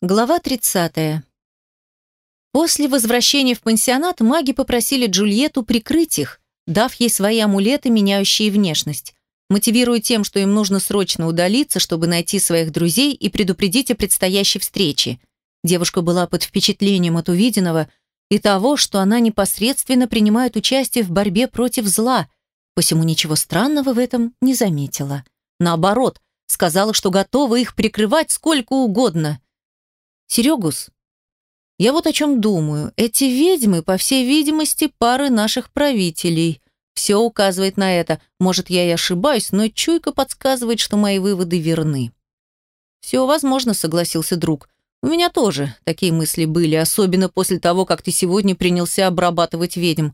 Глава 30. После возвращения в пансионат маги попросили Джульетту прикрыть их, дав ей свои амулеты, меняющие внешность, мотивируя тем, что им нужно срочно удалиться, чтобы найти своих друзей и предупредить о предстоящей встрече. Девушка была под впечатлением от увиденного и того, что она непосредственно принимает участие в борьбе против зла, посему ничего странного в этом не заметила. Наоборот, сказала, что готова их прикрывать сколько угодно – Серегус, я вот о чем думаю. Эти ведьмы, по всей видимости, пары наших правителей. Все указывает на это. Может, я и ошибаюсь, но чуйка подсказывает, что мои выводы верны. Все возможно, согласился друг. У меня тоже такие мысли были, особенно после того, как ты сегодня принялся обрабатывать ведьм.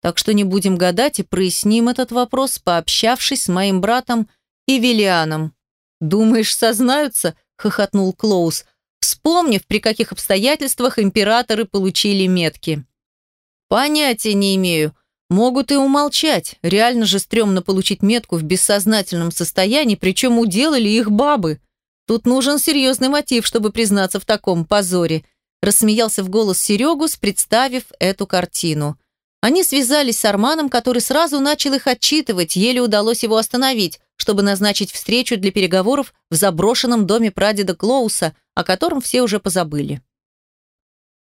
Так что не будем гадать и проясним этот вопрос, пообщавшись с моим братом и Велианом. «Думаешь, сознаются?» — хохотнул Клоус вспомнив, при каких обстоятельствах императоры получили метки. «Понятия не имею. Могут и умолчать. Реально же стрёмно получить метку в бессознательном состоянии, причем уделали их бабы. Тут нужен серьезный мотив, чтобы признаться в таком позоре», рассмеялся в голос Серегус, представив эту картину. Они связались с Арманом, который сразу начал их отчитывать, еле удалось его остановить, чтобы назначить встречу для переговоров в заброшенном доме прадеда Клоуса, о котором все уже позабыли.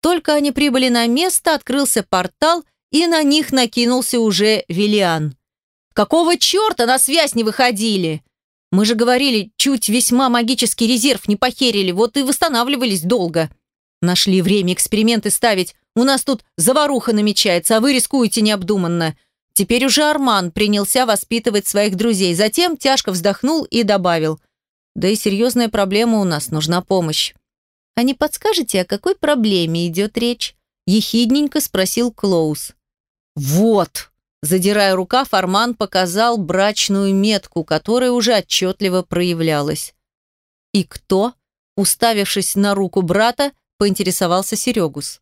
Только они прибыли на место, открылся портал, и на них накинулся уже Виллиан. «Какого черта на связь не выходили? Мы же говорили, чуть весьма магический резерв не похерили, вот и восстанавливались долго. Нашли время эксперименты ставить, у нас тут заваруха намечается, а вы рискуете необдуманно». Теперь уже Арман принялся воспитывать своих друзей, затем тяжко вздохнул и добавил – да и серьезная проблема у нас, нужна помощь. А не подскажете, о какой проблеме идет речь? Ехидненько спросил Клоус. Вот! Задирая рукав, Арман показал брачную метку, которая уже отчетливо проявлялась. И кто, уставившись на руку брата, поинтересовался Серегус.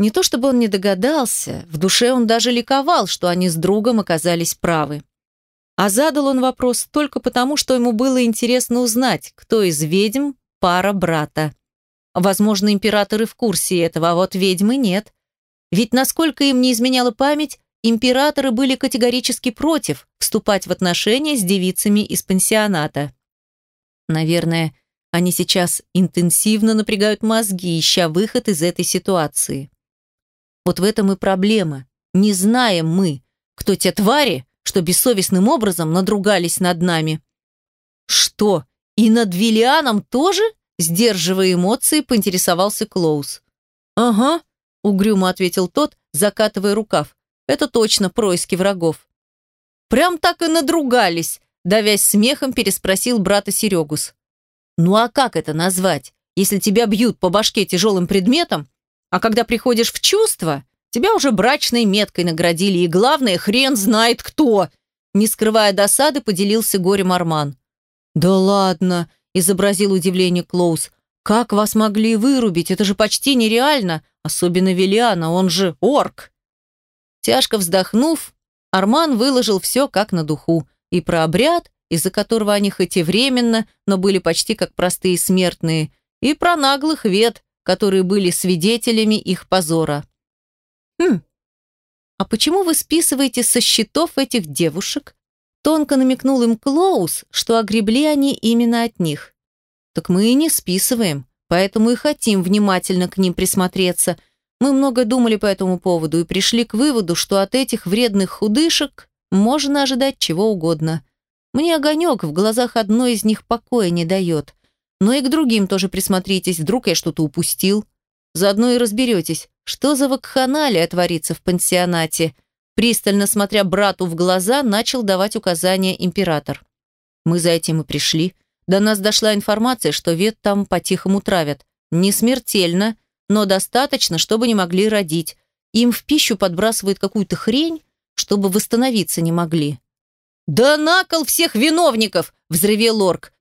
Не то чтобы он не догадался, в душе он даже ликовал, что они с другом оказались правы. А задал он вопрос только потому, что ему было интересно узнать, кто из ведьм пара брата. Возможно, императоры в курсе этого, а вот ведьмы нет. Ведь, насколько им не изменяла память, императоры были категорически против вступать в отношения с девицами из пансионата. Наверное, они сейчас интенсивно напрягают мозги, ища выход из этой ситуации. Вот в этом и проблема. Не знаем мы, кто те твари, что бессовестным образом надругались над нами. «Что, и над Виллианом тоже?» Сдерживая эмоции, поинтересовался Клоус. «Ага», — угрюмо ответил тот, закатывая рукав. «Это точно происки врагов». «Прям так и надругались», — давясь смехом, переспросил брата Серегус. «Ну а как это назвать, если тебя бьют по башке тяжелым предметом, а когда приходишь в чувство, Тебя уже брачной меткой наградили, и главное, хрен знает кто!» Не скрывая досады, поделился горем Арман. «Да ладно!» – изобразил удивление Клоус. «Как вас могли вырубить? Это же почти нереально! Особенно Велиана, он же орк!» Тяжко вздохнув, Арман выложил все как на духу. И про обряд, из-за которого они хоть и временно, но были почти как простые смертные, и про наглых вет, которые были свидетелями их позора. «Хм, а почему вы списываете со счетов этих девушек?» Тонко намекнул им Клоус, что огребли они именно от них. «Так мы и не списываем, поэтому и хотим внимательно к ним присмотреться. Мы много думали по этому поводу и пришли к выводу, что от этих вредных худышек можно ожидать чего угодно. Мне огонек в глазах одной из них покоя не дает. Но и к другим тоже присмотритесь, вдруг я что-то упустил. Заодно и разберетесь, что за вакханалия творится в пансионате. Пристально смотря брату в глаза, начал давать указания император. Мы за этим и пришли. До нас дошла информация, что вет там по-тихому травят. Не смертельно, но достаточно, чтобы не могли родить. Им в пищу подбрасывают какую-то хрень, чтобы восстановиться не могли. «Да на кол всех виновников!» – взревел орк.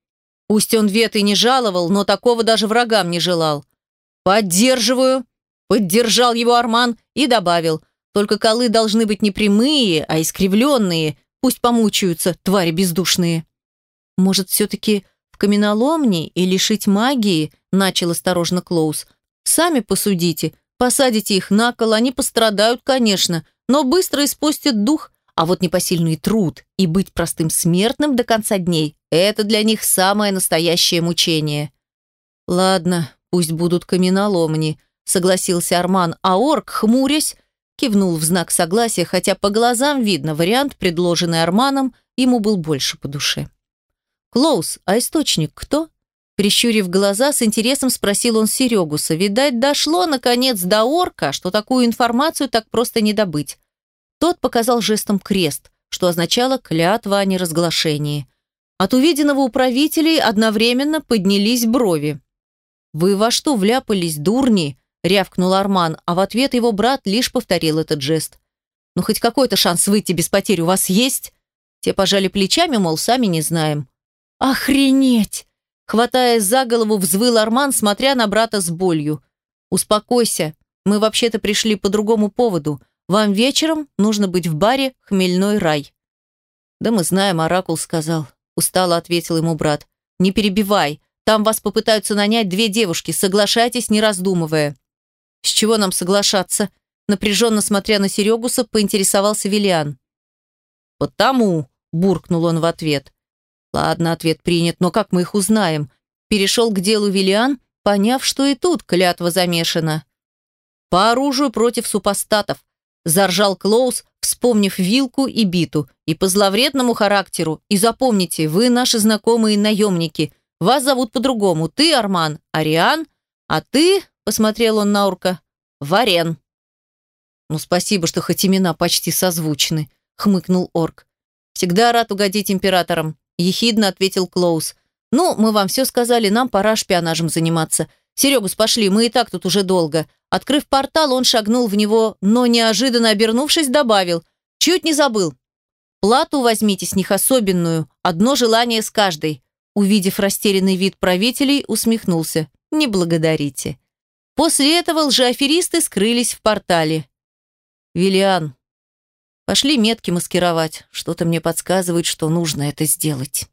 Пусть он вет и не жаловал, но такого даже врагам не желал. «Поддерживаю!» Поддержал его Арман и добавил, «Только колы должны быть не прямые, а искривленные. Пусть помучаются, твари бездушные». «Может, все-таки в каменоломни и лишить магии, начал осторожно Клоус. Сами посудите, посадите их на кол, они пострадают, конечно, но быстро испустят дух, а вот непосильный труд и быть простым смертным до конца дней – это для них самое настоящее мучение. Ладно, пусть будут каменоломни, согласился Арман, а орк, хмурясь, кивнул в знак согласия, хотя по глазам видно, вариант, предложенный Арманом, ему был больше по душе. «Клоус, а источник кто?» Прищурив глаза, с интересом спросил он Серегуса. Видать, дошло, наконец, до орка, что такую информацию так просто не добыть. Тот показал жестом крест, что означало клятва о неразглашении. От увиденного у правителей одновременно поднялись брови. «Вы во что вляпались, дурни?» – рявкнул Арман, а в ответ его брат лишь повторил этот жест. «Ну, хоть какой-то шанс выйти без потерь у вас есть?» Те пожали плечами, мол, сами не знаем. «Охренеть!» Хватаясь за голову, взвыл Арман, смотря на брата с болью. «Успокойся. Мы вообще-то пришли по другому поводу. Вам вечером нужно быть в баре «Хмельной рай». «Да мы знаем, Оракул сказал», – устало ответил ему брат. «Не перебивай. Там вас попытаются нанять две девушки. Соглашайтесь, не раздумывая». «С чего нам соглашаться?» Напряженно смотря на Серегуса, поинтересовался Виллиан. «Потому», – буркнул он в ответ. «Ладно, ответ принят, но как мы их узнаем?» Перешел к делу Виллиан, поняв, что и тут клятва замешана. «По оружию против супостатов», Заржал Клоус, вспомнив вилку и биту. И по зловредному характеру. И запомните, вы наши знакомые наемники. Вас зовут по-другому. Ты, Арман, Ариан, а ты, посмотрел он на Урка, Варен. Ну, спасибо, что хоть имена почти созвучны, хмыкнул Орк. Всегда рад угодить императорам, ехидно ответил Клоус. Ну, мы вам все сказали, нам пора шпионажем заниматься. Серегус, пошли, мы и так тут уже долго. Открыв портал, он шагнул в него, но неожиданно обернувшись, добавил. «Чуть не забыл. Плату возьмите с них особенную, одно желание с каждой». Увидев растерянный вид правителей, усмехнулся. «Не благодарите». После этого лжеаферисты скрылись в портале. «Виллиан, пошли метки маскировать. Что-то мне подсказывает, что нужно это сделать».